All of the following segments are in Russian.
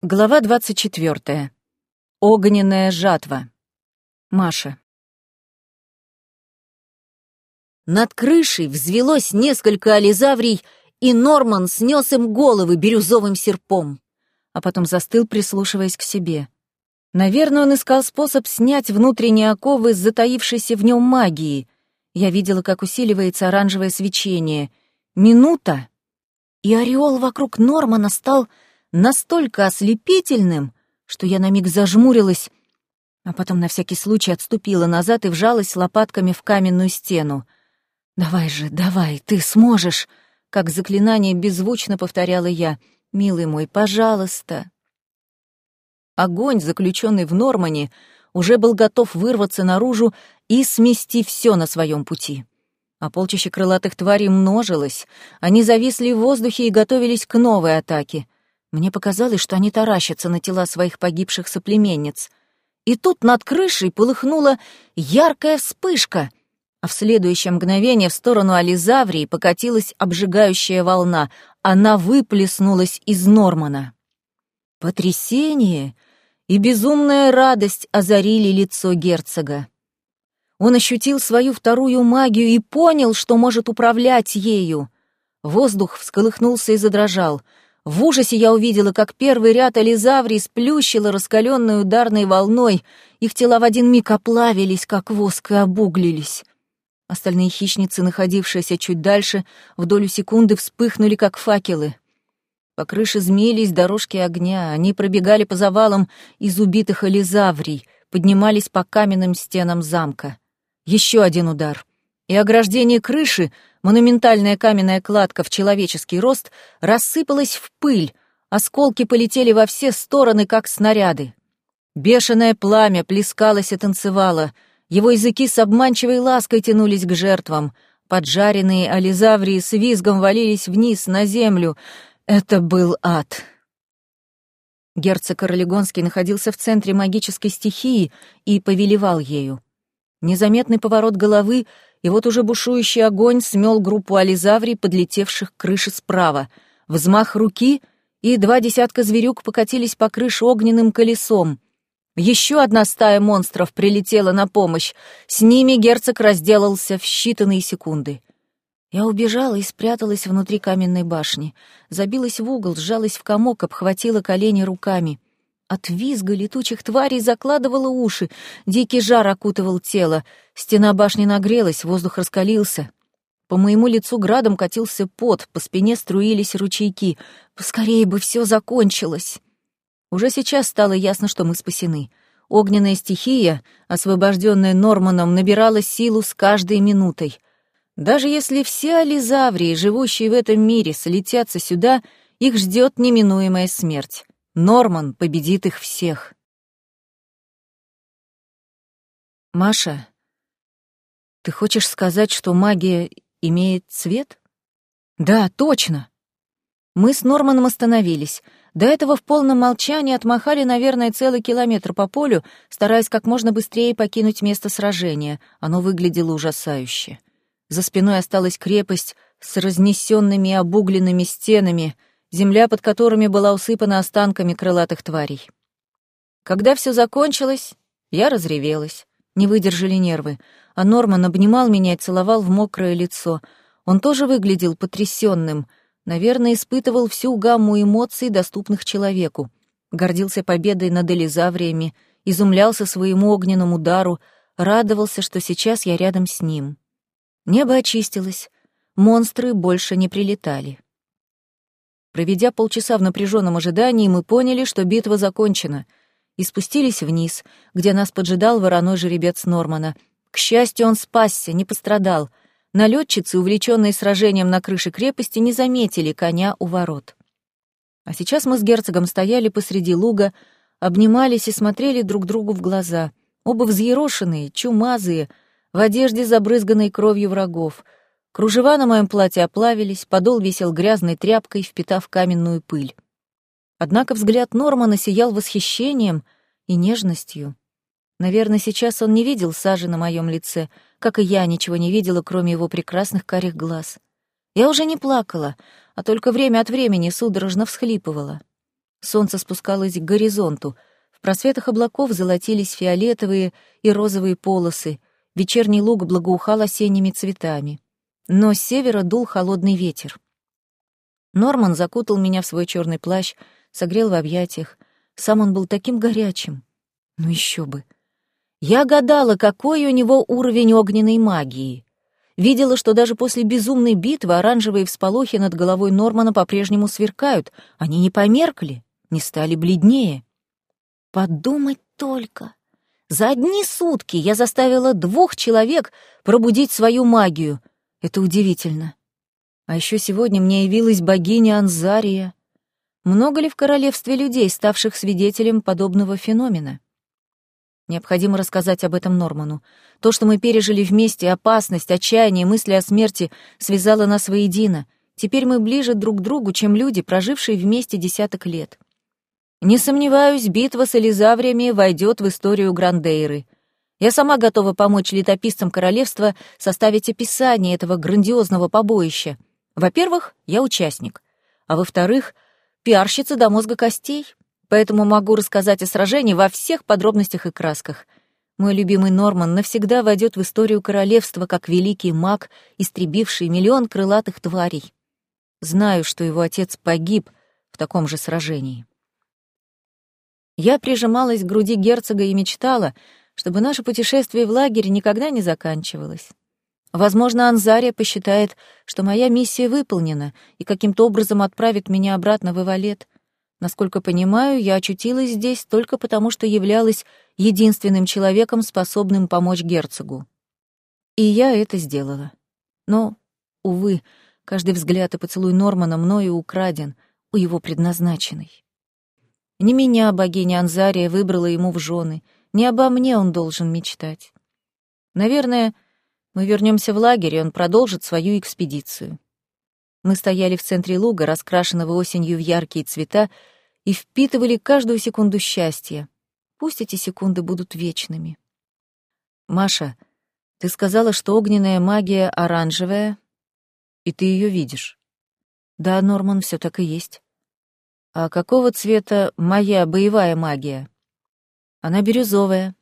Глава 24. Огненная жатва. Маша. Над крышей взвелось несколько ализаврий, и Норман снес им головы бирюзовым серпом, а потом застыл, прислушиваясь к себе. Наверное, он искал способ снять внутренние оковы с затаившейся в нем магии. Я видела, как усиливается оранжевое свечение. Минута, и ореол вокруг Нормана стал настолько ослепительным, что я на миг зажмурилась, а потом на всякий случай отступила назад и вжалась лопатками в каменную стену. «Давай же, давай, ты сможешь!» Как заклинание беззвучно повторяла я. «Милый мой, пожалуйста!» Огонь, заключенный в Нормане, уже был готов вырваться наружу и смести все на своем пути. А полчище крылатых тварей множилось, они зависли в воздухе и готовились к новой атаке — мне показалось, что они таращатся на тела своих погибших соплеменниц. И тут над крышей полыхнула яркая вспышка, а в следующее мгновение в сторону Ализаврии покатилась обжигающая волна. Она выплеснулась из Нормана. Потрясение и безумная радость озарили лицо герцога. Он ощутил свою вторую магию и понял, что может управлять ею. Воздух всколыхнулся и задрожал — в ужасе я увидела, как первый ряд ализаврий сплющило раскаленной ударной волной, их тела в один миг оплавились, как воск, и обуглились. Остальные хищницы, находившиеся чуть дальше, в долю секунды вспыхнули, как факелы. По крыше змеились дорожки огня, они пробегали по завалам из убитых ализаврий, поднимались по каменным стенам замка. Еще один удар. И ограждение крыши, Монументальная каменная кладка в человеческий рост рассыпалась в пыль, осколки полетели во все стороны, как снаряды. Бешеное пламя плескалось и танцевало, его языки с обманчивой лаской тянулись к жертвам, поджаренные ализаврии с визгом валились вниз на землю. Это был ад. Герцог Орлегонский находился в центре магической стихии и повелевал ею. Незаметный поворот головы — и вот уже бушующий огонь смел группу ализаврий, подлетевших к крыше справа. Взмах руки, и два десятка зверюк покатились по крыше огненным колесом. Еще одна стая монстров прилетела на помощь. С ними герцог разделался в считанные секунды. Я убежала и спряталась внутри каменной башни. Забилась в угол, сжалась в комок, обхватила колени руками — от визга летучих тварей закладывало уши, дикий жар окутывал тело, стена башни нагрелась, воздух раскалился. По моему лицу градом катился пот, по спине струились ручейки. Поскорее бы все закончилось. Уже сейчас стало ясно, что мы спасены. Огненная стихия, освобожденная Норманом, набирала силу с каждой минутой. Даже если все ализаврии, живущие в этом мире, слетятся сюда, их ждет неминуемая смерть. Норман победит их всех. Маша, ты хочешь сказать, что магия имеет цвет? Да, точно. Мы с Норманом остановились. До этого в полном молчании отмахали, наверное, целый километр по полю, стараясь как можно быстрее покинуть место сражения. Оно выглядело ужасающе. За спиной осталась крепость с разнесенными и обугленными стенами — земля под которыми была усыпана останками крылатых тварей. Когда все закончилось, я разревелась. Не выдержали нервы, а Норман обнимал меня и целовал в мокрое лицо. Он тоже выглядел потрясенным, наверное, испытывал всю гамму эмоций, доступных человеку. Гордился победой над Элизавриями, изумлялся своему огненному дару, радовался, что сейчас я рядом с ним. Небо очистилось, монстры больше не прилетали. Проведя полчаса в напряженном ожидании, мы поняли, что битва закончена, и спустились вниз, где нас поджидал вороной жеребец Нормана. К счастью, он спасся, не пострадал. Налетчицы, увлеченные сражением на крыше крепости, не заметили коня у ворот. А сейчас мы с герцогом стояли посреди луга, обнимались и смотрели друг другу в глаза, оба взъерошенные, чумазые, в одежде, забрызганной кровью врагов — Кружева на моем платье оплавились, подол висел грязной тряпкой, впитав каменную пыль. Однако взгляд Нормана сиял восхищением и нежностью. Наверное, сейчас он не видел сажи на моем лице, как и я ничего не видела, кроме его прекрасных карих глаз. Я уже не плакала, а только время от времени судорожно всхлипывала. Солнце спускалось к горизонту. В просветах облаков золотились фиолетовые и розовые полосы. Вечерний луг благоухал осенними цветами. Но с севера дул холодный ветер. Норман закутал меня в свой черный плащ, согрел в объятиях. Сам он был таким горячим. Ну еще бы. Я гадала, какой у него уровень огненной магии. Видела, что даже после безумной битвы оранжевые всполохи над головой Нормана по-прежнему сверкают. Они не померкли, не стали бледнее. Подумать только. За одни сутки я заставила двух человек пробудить свою магию. Это удивительно. А еще сегодня мне явилась богиня Анзария. Много ли в королевстве людей, ставших свидетелем подобного феномена? Необходимо рассказать об этом Норману. То, что мы пережили вместе, опасность, отчаяние, мысли о смерти, связало нас воедино. Теперь мы ближе друг к другу, чем люди, прожившие вместе десяток лет. Не сомневаюсь, битва с Элизавриями войдет в историю Грандейры. Я сама готова помочь летописцам королевства составить описание этого грандиозного побоища. Во-первых, я участник. А во-вторых, пиарщица до мозга костей поэтому могу рассказать о сражении во всех подробностях и красках. Мой любимый Норман навсегда войдет в историю королевства как великий маг, истребивший миллион крылатых тварей. Знаю, что его отец погиб в таком же сражении. Я прижималась к груди герцога и мечтала, чтобы наше путешествие в лагерь никогда не заканчивалось. Возможно, Анзария посчитает, что моя миссия выполнена и каким-то образом отправит меня обратно в Ивалет — Насколько понимаю, я очутилась здесь только потому, что являлась единственным человеком, способным помочь герцогу. И я это сделала. Но, увы, каждый взгляд и поцелуй Нормана мною украден, у его предназначенный. Не меня богиня Анзария выбрала ему в жены, не обо мне он должен мечтать. Наверное, мы вернемся в лагерь, и он продолжит свою экспедицию. Мы стояли в центре луга, раскрашенного осенью в яркие цвета, и впитывали каждую секунду счастья. Пусть эти секунды будут вечными. «Маша, ты сказала, что огненная магия оранжевая, и ты ее видишь». «Да, Норман, все так и есть». «А какого цвета моя боевая магия?» «Она бирюзовая,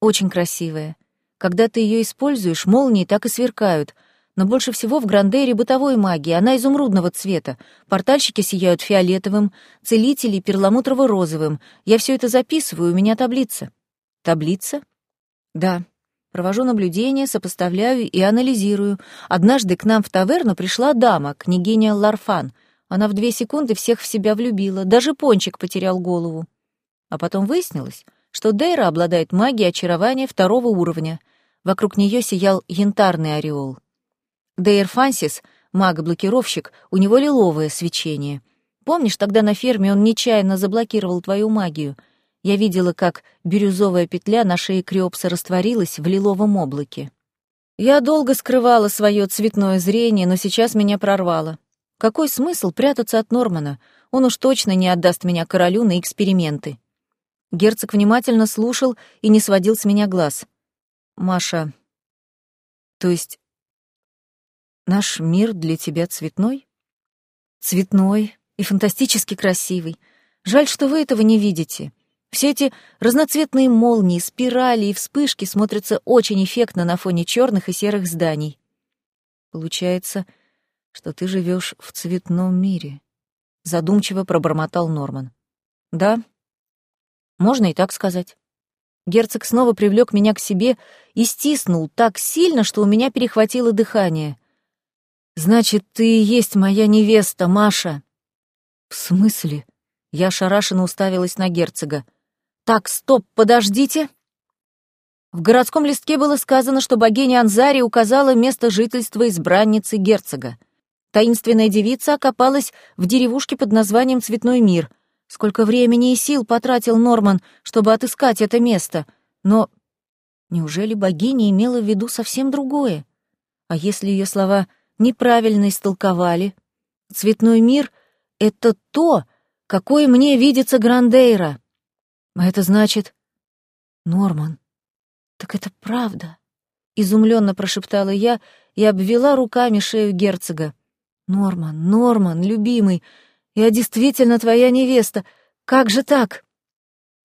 очень красивая. Когда ты ее используешь, молнии так и сверкают — но больше всего в Грандейре бытовой магии, она изумрудного цвета. Портальщики сияют фиолетовым, целители — перламутрово-розовым. Я все это записываю, у меня таблица. Таблица? Да. Провожу наблюдения, сопоставляю и анализирую. Однажды к нам в таверну пришла дама, княгиня Ларфан. Она в две секунды всех в себя влюбила, даже пончик потерял голову. А потом выяснилось, что Дейра обладает магией очарования второго уровня. Вокруг нее сиял янтарный ореол. Дейр Фансис, маг-блокировщик, у него лиловое свечение. Помнишь, тогда на ферме он нечаянно заблокировал твою магию? Я видела, как бирюзовая петля на шее Криопса растворилась в лиловом облаке. Я долго скрывала свое цветное зрение, но сейчас меня прорвало. Какой смысл прятаться от Нормана? Он уж точно не отдаст меня королю на эксперименты. Герцог внимательно слушал и не сводил с меня глаз. «Маша, то есть Наш мир для тебя цветной? Цветной и фантастически красивый. Жаль, что вы этого не видите. Все эти разноцветные молнии, спирали и вспышки смотрятся очень эффектно на фоне черных и серых зданий. Получается, что ты живешь в цветном мире. Задумчиво пробормотал Норман. Да, можно и так сказать. Герцог снова привлек меня к себе и стиснул так сильно, что у меня перехватило дыхание. «Значит, ты и есть моя невеста, Маша!» «В смысле?» Я ошарашенно уставилась на герцога. «Так, стоп, подождите!» В городском листке было сказано, что богиня Анзари указала место жительства избранницы герцога. Таинственная девица окопалась в деревушке под названием Цветной мир. Сколько времени и сил потратил Норман, чтобы отыскать это место. Но неужели богиня имела в виду совсем другое? А если ее слова неправильно истолковали. Цветной мир — это то, какое мне видится Грандейра. А это значит... Норман, так это правда? Изумленно прошептала я и обвела руками шею герцога. Норман, Норман, любимый, я действительно твоя невеста. Как же так?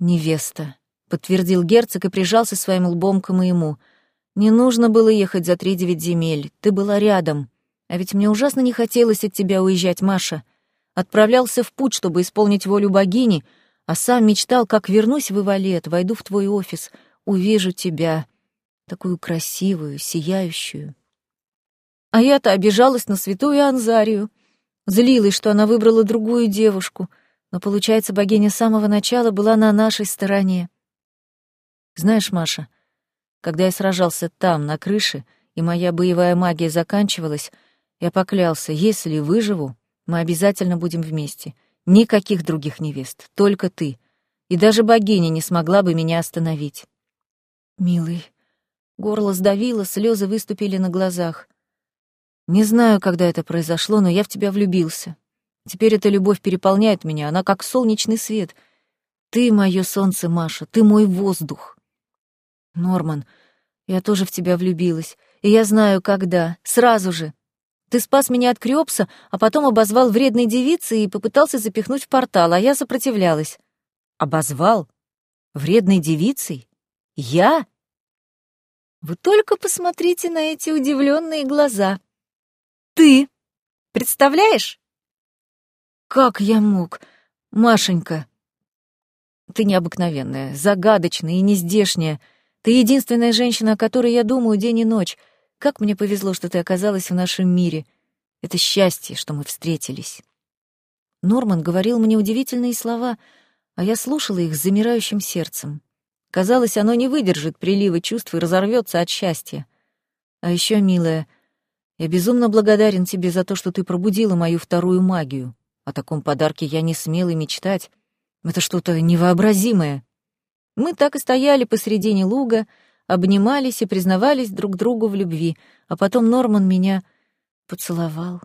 Невеста, подтвердил герцог и прижался своим лбом к моему. Не нужно было ехать за три девять земель, ты была рядом. А ведь мне ужасно не хотелось от тебя уезжать, Маша. Отправлялся в путь, чтобы исполнить волю богини, а сам мечтал, как вернусь в Ивалет, войду в твой офис, увижу тебя, такую красивую, сияющую. А я-то обижалась на святую Анзарию, злилась, что она выбрала другую девушку, но, получается, богиня с самого начала была на нашей стороне. Знаешь, Маша, когда я сражался там, на крыше, и моя боевая магия заканчивалась, я поклялся, если выживу, мы обязательно будем вместе. Никаких других невест, только ты. И даже богиня не смогла бы меня остановить. Милый, горло сдавило, слезы выступили на глазах. Не знаю, когда это произошло, но я в тебя влюбился. Теперь эта любовь переполняет меня, она как солнечный свет. Ты мое солнце, Маша, ты мой воздух. Норман, я тоже в тебя влюбилась, и я знаю, когда, сразу же. Ты спас меня от Крёпса, а потом обозвал вредной девицей и попытался запихнуть в портал, а я сопротивлялась. Обозвал? Вредной девицей? Я? Вы только посмотрите на эти удивленные глаза. Ты! Представляешь? Как я мог? Машенька. Ты необыкновенная, загадочная и нездешняя. Ты единственная женщина, о которой я думаю день и ночь — как мне повезло, что ты оказалась в нашем мире. Это счастье, что мы встретились. Норман говорил мне удивительные слова, а я слушала их с замирающим сердцем. Казалось, оно не выдержит прилива чувств и разорвется от счастья. А еще, милая, я безумно благодарен тебе за то, что ты пробудила мою вторую магию. О таком подарке я не смел и мечтать. Это что-то невообразимое. Мы так и стояли посредине луга, обнимались и признавались друг другу в любви, а потом Норман меня поцеловал.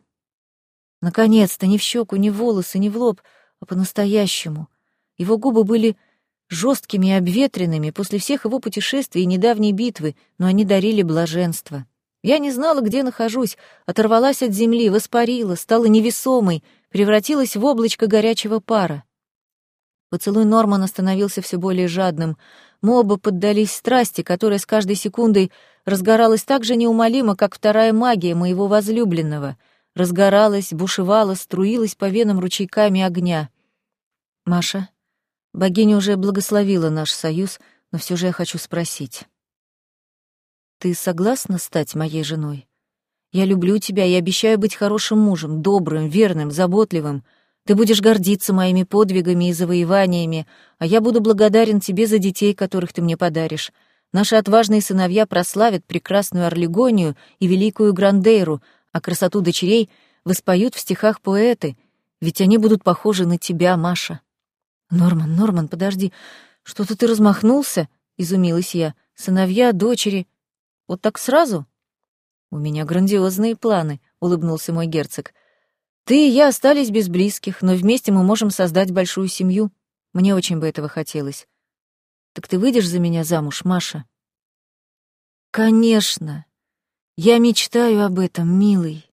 Наконец-то, не в щеку, не в волосы, не в лоб, а по-настоящему. Его губы были жесткими и обветренными после всех его путешествий и недавней битвы, но они дарили блаженство. Я не знала, где нахожусь, оторвалась от земли, воспарила, стала невесомой, превратилась в облачко горячего пара. Поцелуй Нормана становился все более жадным — мы оба поддались страсти, которая с каждой секундой разгоралась так же неумолимо, как вторая магия моего возлюбленного. Разгоралась, бушевала, струилась по венам ручейками огня. «Маша, богиня уже благословила наш союз, но все же я хочу спросить. Ты согласна стать моей женой? Я люблю тебя и обещаю быть хорошим мужем, добрым, верным, заботливым». Ты будешь гордиться моими подвигами и завоеваниями, а я буду благодарен тебе за детей, которых ты мне подаришь. Наши отважные сыновья прославят прекрасную Орлегонию и великую Грандейру, а красоту дочерей воспоют в стихах поэты, ведь они будут похожи на тебя, Маша. Норман, Норман, подожди, что-то ты размахнулся, изумилась я. Сыновья, дочери. Вот так сразу? У меня грандиозные планы, улыбнулся мой герцог. Ты и я остались без близких, но вместе мы можем создать большую семью. Мне очень бы этого хотелось. Так ты выйдешь за меня замуж, Маша? Конечно. Я мечтаю об этом, милый.